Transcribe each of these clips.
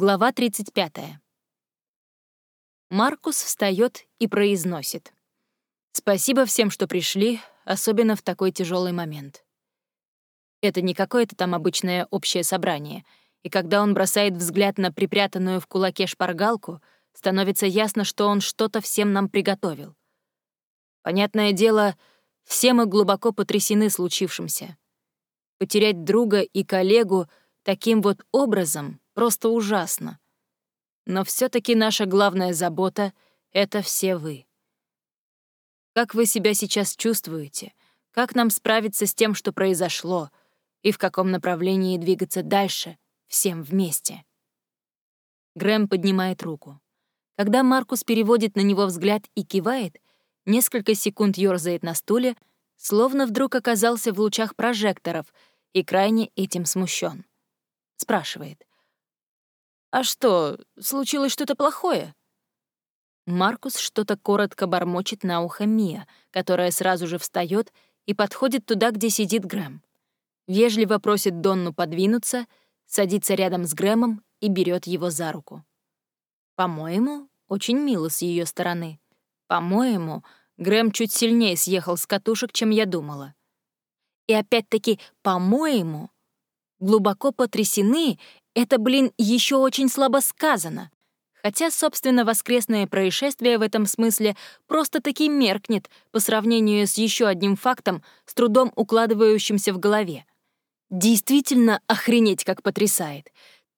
Глава 35. Маркус встает и произносит. «Спасибо всем, что пришли, особенно в такой тяжелый момент». Это не какое-то там обычное общее собрание, и когда он бросает взгляд на припрятанную в кулаке шпаргалку, становится ясно, что он что-то всем нам приготовил. Понятное дело, все мы глубоко потрясены случившимся. Потерять друга и коллегу таким вот образом просто ужасно. Но все таки наша главная забота — это все вы. Как вы себя сейчас чувствуете? Как нам справиться с тем, что произошло? И в каком направлении двигаться дальше, всем вместе? Грэм поднимает руку. Когда Маркус переводит на него взгляд и кивает, несколько секунд ёрзает на стуле, словно вдруг оказался в лучах прожекторов и крайне этим смущен. Спрашивает. «А что, случилось что-то плохое?» Маркус что-то коротко бормочет на ухо Мия, которая сразу же встает и подходит туда, где сидит Грэм. Вежливо просит Донну подвинуться, садится рядом с Грэмом и берет его за руку. По-моему, очень мило с ее стороны. По-моему, Грэм чуть сильнее съехал с катушек, чем я думала. И опять-таки, по-моему, глубоко потрясены это, блин, еще очень слабо сказано. Хотя, собственно, воскресное происшествие в этом смысле просто-таки меркнет по сравнению с еще одним фактом, с трудом укладывающимся в голове. Действительно охренеть как потрясает.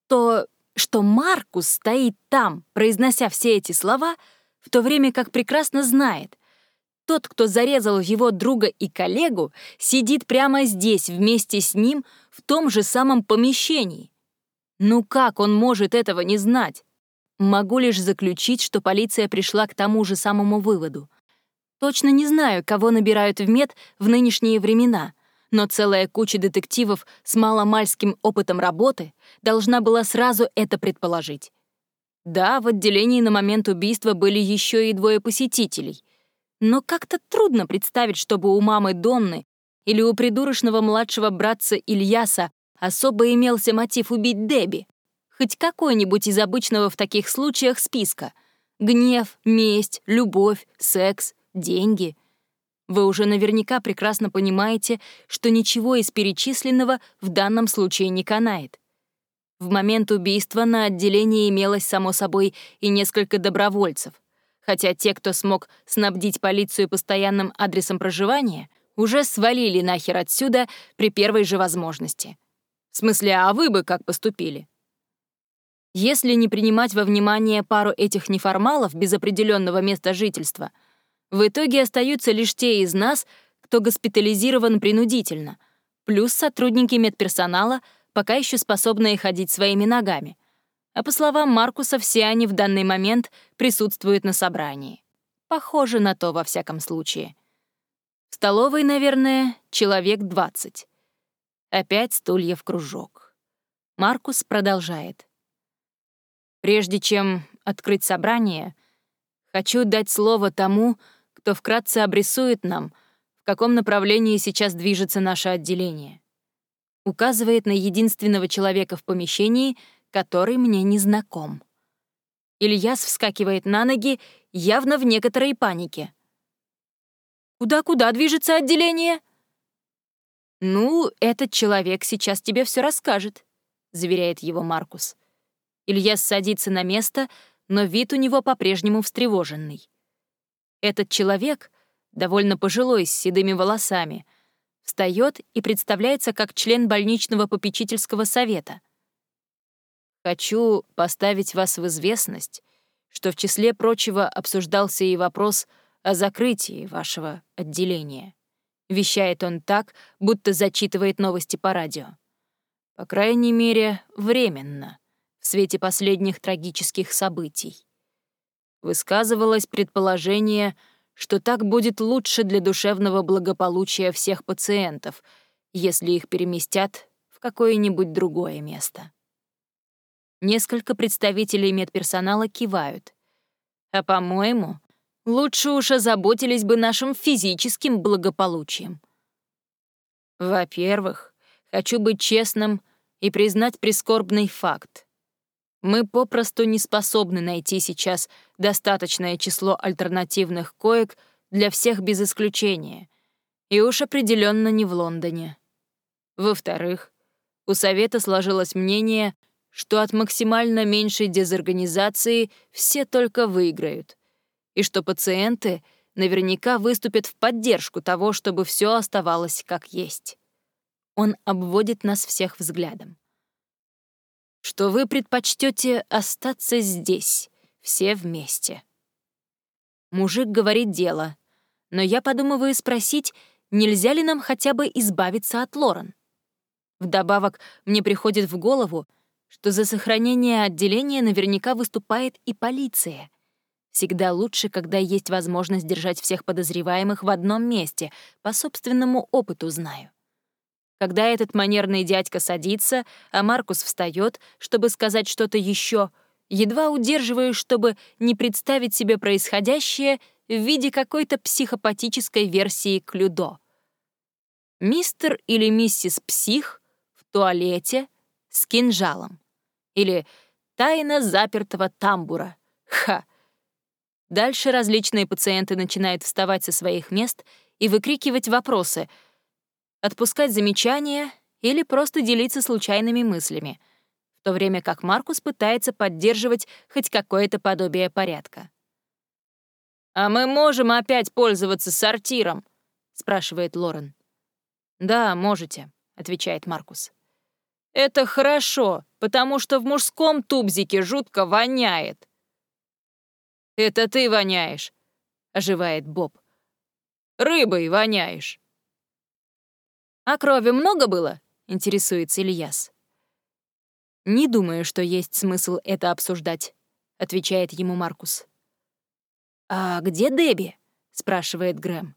То, что Маркус стоит там, произнося все эти слова, в то время как прекрасно знает, тот, кто зарезал его друга и коллегу, сидит прямо здесь вместе с ним в том же самом помещении. Ну как он может этого не знать? Могу лишь заключить, что полиция пришла к тому же самому выводу. Точно не знаю, кого набирают в мед в нынешние времена, но целая куча детективов с маломальским опытом работы должна была сразу это предположить. Да, в отделении на момент убийства были еще и двое посетителей. Но как-то трудно представить, чтобы у мамы Донны или у придурочного младшего братца Ильяса особо имелся мотив убить Дебби. Хоть какой-нибудь из обычного в таких случаях списка. Гнев, месть, любовь, секс, деньги. Вы уже наверняка прекрасно понимаете, что ничего из перечисленного в данном случае не канает. В момент убийства на отделении имелось, само собой, и несколько добровольцев, хотя те, кто смог снабдить полицию постоянным адресом проживания, уже свалили нахер отсюда при первой же возможности. В смысле, а вы бы как поступили? Если не принимать во внимание пару этих неформалов без определенного места жительства, в итоге остаются лишь те из нас, кто госпитализирован принудительно, плюс сотрудники медперсонала, пока еще способные ходить своими ногами. А по словам Маркуса, все они в данный момент присутствуют на собрании. Похоже на то, во всяком случае. В столовой, наверное, человек 20. Опять стулья в кружок. Маркус продолжает. Прежде чем открыть собрание, хочу дать слово тому, кто вкратце обрисует нам, в каком направлении сейчас движется наше отделение. Указывает на единственного человека в помещении, который мне не знаком. Ильяс вскакивает на ноги, явно в некоторой панике. «Куда-куда движется отделение?» «Ну, этот человек сейчас тебе все расскажет», — заверяет его Маркус. Ильяс садится на место, но вид у него по-прежнему встревоженный. Этот человек, довольно пожилой, с седыми волосами, встает и представляется как член больничного попечительского совета. «Хочу поставить вас в известность, что в числе прочего обсуждался и вопрос о закрытии вашего отделения». Вещает он так, будто зачитывает новости по радио. По крайней мере, временно, в свете последних трагических событий. Высказывалось предположение, что так будет лучше для душевного благополучия всех пациентов, если их переместят в какое-нибудь другое место. Несколько представителей медперсонала кивают. А, по-моему, лучше уж озаботились бы нашим физическим благополучием. Во-первых, хочу быть честным и признать прискорбный факт. Мы попросту не способны найти сейчас достаточное число альтернативных коек для всех без исключения, и уж определенно не в Лондоне. Во-вторых, у Совета сложилось мнение, что от максимально меньшей дезорганизации все только выиграют, и что пациенты наверняка выступят в поддержку того, чтобы все оставалось как есть. Он обводит нас всех взглядом что вы предпочтете остаться здесь, все вместе. Мужик говорит дело, но я подумываю спросить, нельзя ли нам хотя бы избавиться от Лорен. Вдобавок, мне приходит в голову, что за сохранение отделения наверняка выступает и полиция. Всегда лучше, когда есть возможность держать всех подозреваемых в одном месте, по собственному опыту знаю. Когда этот манерный дядька садится, а Маркус встает, чтобы сказать что-то еще, едва удерживаю, чтобы не представить себе происходящее в виде какой-то психопатической версии Клюдо. Мистер или миссис Псих в туалете с кинжалом. Или тайна запертого тамбура. Ха! Дальше различные пациенты начинают вставать со своих мест и выкрикивать вопросы — отпускать замечания или просто делиться случайными мыслями, в то время как Маркус пытается поддерживать хоть какое-то подобие порядка. «А мы можем опять пользоваться сортиром?» — спрашивает Лорен. «Да, можете», — отвечает Маркус. «Это хорошо, потому что в мужском тубзике жутко воняет». «Это ты воняешь», — оживает Боб. «Рыбой воняешь». «А крови много было?» — интересуется Ильяс. «Не думаю, что есть смысл это обсуждать», — отвечает ему Маркус. «А где Дебби?» — спрашивает Грэм.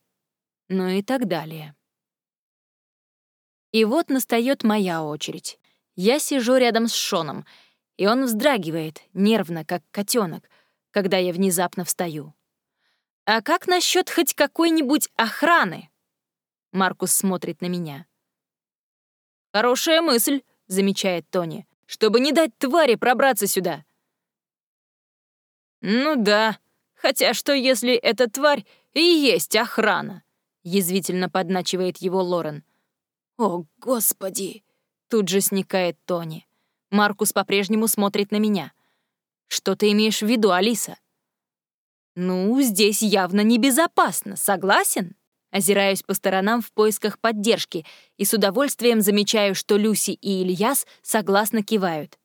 Ну и так далее. И вот настает моя очередь. Я сижу рядом с Шоном, и он вздрагивает, нервно, как котенок, когда я внезапно встаю. «А как насчет хоть какой-нибудь охраны?» Маркус смотрит на меня. «Хорошая мысль», — замечает Тони, «чтобы не дать твари пробраться сюда». «Ну да, хотя что если эта тварь и есть охрана?» — язвительно подначивает его Лорен. «О, господи!» — тут же сникает Тони. Маркус по-прежнему смотрит на меня. «Что ты имеешь в виду, Алиса?» «Ну, здесь явно небезопасно, согласен?» Озираюсь по сторонам в поисках поддержки и с удовольствием замечаю, что Люси и Ильяс согласно кивают.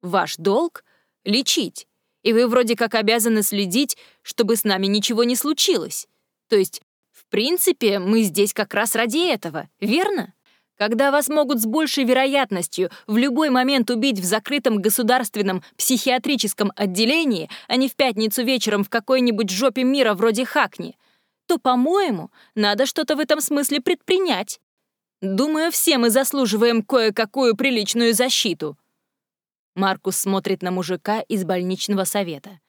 «Ваш долг — лечить, и вы вроде как обязаны следить, чтобы с нами ничего не случилось. То есть, в принципе, мы здесь как раз ради этого, верно?» Когда вас могут с большей вероятностью в любой момент убить в закрытом государственном психиатрическом отделении, а не в пятницу вечером в какой-нибудь жопе мира вроде Хакни, то, по-моему, надо что-то в этом смысле предпринять. Думаю, все мы заслуживаем кое-какую приличную защиту». Маркус смотрит на мужика из больничного совета.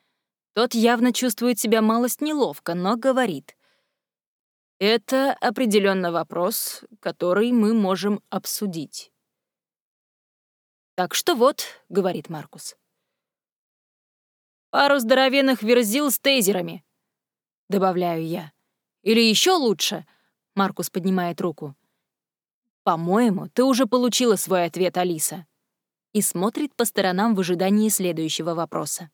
Тот явно чувствует себя малость неловко, но говорит. «Это определенно вопрос, который мы можем обсудить». «Так что вот», — говорит Маркус. «Пару здоровенных верзил с тейзерами», — добавляю я. Или еще лучше?» Маркус поднимает руку. «По-моему, ты уже получила свой ответ, Алиса». И смотрит по сторонам в ожидании следующего вопроса.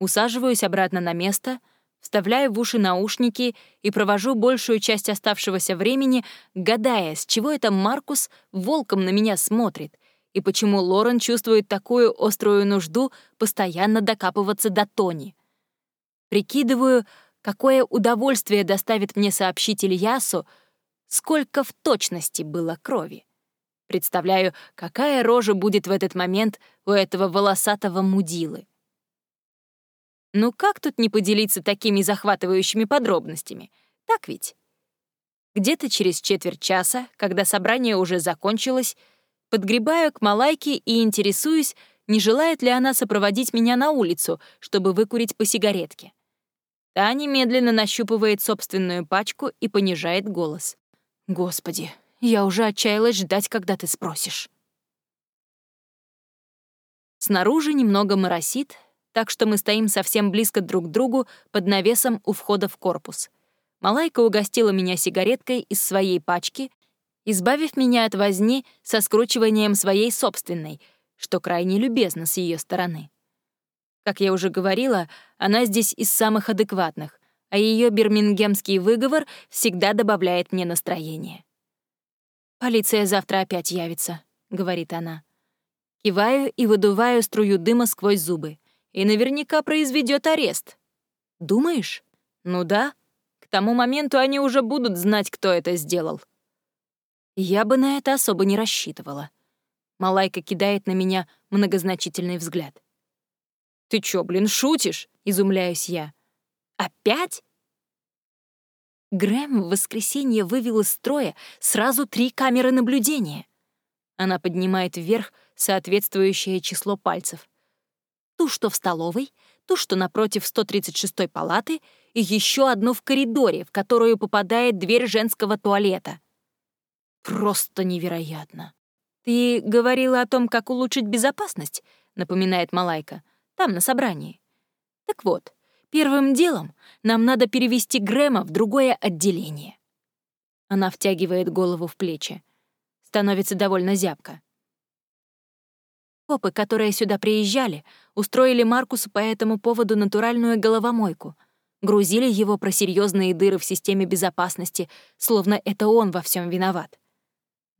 Усаживаюсь обратно на место, вставляю в уши наушники и провожу большую часть оставшегося времени, гадая, с чего это Маркус волком на меня смотрит и почему Лорен чувствует такую острую нужду постоянно докапываться до Тони. Прикидываю, какое удовольствие доставит мне сообщить Ильясу, сколько в точности было крови. Представляю, какая рожа будет в этот момент у этого волосатого мудилы. Ну как тут не поделиться такими захватывающими подробностями? Так ведь? Где-то через четверть часа, когда собрание уже закончилось, подгребаю к Малайке и интересуюсь, не желает ли она сопроводить меня на улицу, чтобы выкурить по сигаретке. Та немедленно нащупывает собственную пачку и понижает голос. «Господи, я уже отчаялась ждать, когда ты спросишь». Снаружи немного моросит, так что мы стоим совсем близко друг к другу под навесом у входа в корпус. Малайка угостила меня сигареткой из своей пачки, избавив меня от возни со скручиванием своей собственной, что крайне любезно с ее стороны. Как я уже говорила, она здесь из самых адекватных, а ее бирмингемский выговор всегда добавляет мне настроение. «Полиция завтра опять явится», — говорит она. Киваю и выдуваю струю дыма сквозь зубы. И наверняка произведет арест. Думаешь? Ну да. К тому моменту они уже будут знать, кто это сделал. Я бы на это особо не рассчитывала. Малайка кидает на меня многозначительный взгляд. «Ты чё, блин, шутишь?» — изумляюсь я. «Опять?» Грэм в воскресенье вывел из строя сразу три камеры наблюдения. Она поднимает вверх соответствующее число пальцев. Ту, что в столовой, ту, что напротив 136-й палаты, и еще одну в коридоре, в которую попадает дверь женского туалета. Просто невероятно. «Ты говорила о том, как улучшить безопасность?» — напоминает Малайка. «Там, на собрании». «Так вот, первым делом нам надо перевести Грэма в другое отделение». Она втягивает голову в плечи. Становится довольно зябко. Копы, которые сюда приезжали, устроили Маркусу по этому поводу натуральную головомойку. Грузили его про серьезные дыры в системе безопасности, словно это он во всем виноват.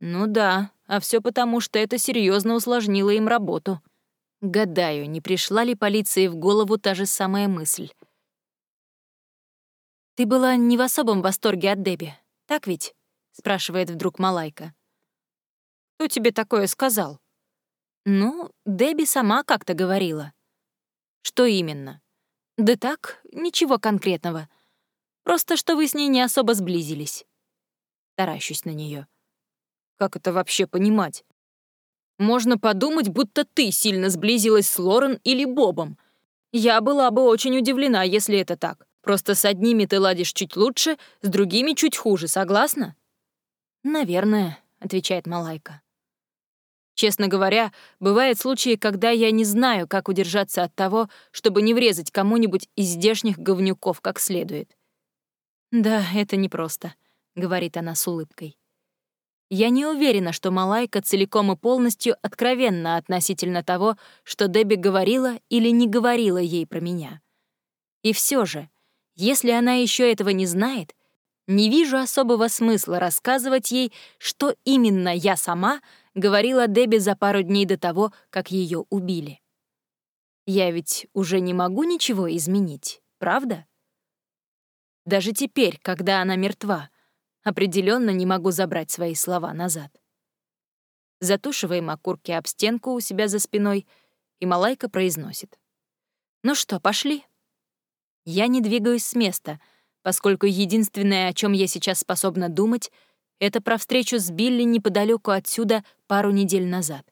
Ну да, а все потому, что это серьезно усложнило им работу. Гадаю, не пришла ли полиции в голову та же самая мысль. «Ты была не в особом восторге от Дебби, так ведь?» — спрашивает вдруг Малайка. «Кто тебе такое сказал?» «Ну, Дебби сама как-то говорила». «Что именно?» «Да так, ничего конкретного. Просто что вы с ней не особо сблизились». Таращусь на нее. «Как это вообще понимать?» «Можно подумать, будто ты сильно сблизилась с Лорен или Бобом. Я была бы очень удивлена, если это так. Просто с одними ты ладишь чуть лучше, с другими чуть хуже, согласна?» «Наверное», — отвечает Малайка. Честно говоря, бывают случаи, когда я не знаю, как удержаться от того, чтобы не врезать кому-нибудь из здешних говнюков как следует. «Да, это непросто», — говорит она с улыбкой. Я не уверена, что Малайка целиком и полностью откровенна относительно того, что Дебби говорила или не говорила ей про меня. И все же, если она еще этого не знает, не вижу особого смысла рассказывать ей, что именно я сама — говорила Дебби за пару дней до того, как ее убили. Я ведь уже не могу ничего изменить, правда? Даже теперь, когда она мертва, определенно не могу забрать свои слова назад. Затушиваем окурки об стенку у себя за спиной, и Малайка произносит. «Ну что, пошли?» Я не двигаюсь с места, поскольку единственное, о чем я сейчас способна думать — это про встречу с Билли неподалеку отсюда пару недель назад.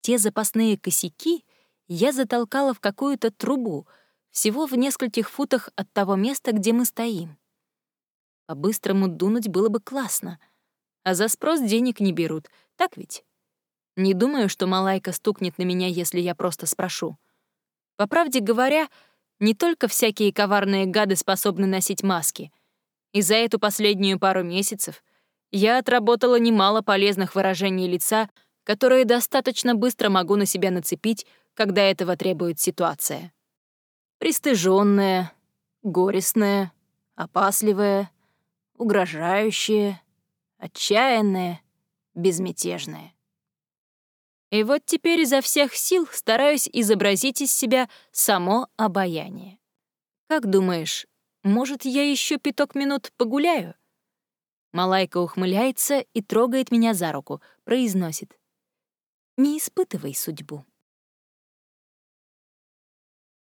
Те запасные косяки я затолкала в какую-то трубу, всего в нескольких футах от того места, где мы стоим. По-быстрому дунуть было бы классно. А за спрос денег не берут, так ведь? Не думаю, что Малайка стукнет на меня, если я просто спрошу. По правде говоря, не только всякие коварные гады способны носить маски. И за эту последнюю пару месяцев я отработала немало полезных выражений лица, которые достаточно быстро могу на себя нацепить, когда этого требует ситуация. Пристыженная, горестная, опасливая, угрожающая, отчаянная, безмятежная. И вот теперь изо всех сил стараюсь изобразить из себя само обаяние. Как думаешь, может, я еще пяток минут погуляю? Малайка ухмыляется и трогает меня за руку, произносит. «Не испытывай судьбу».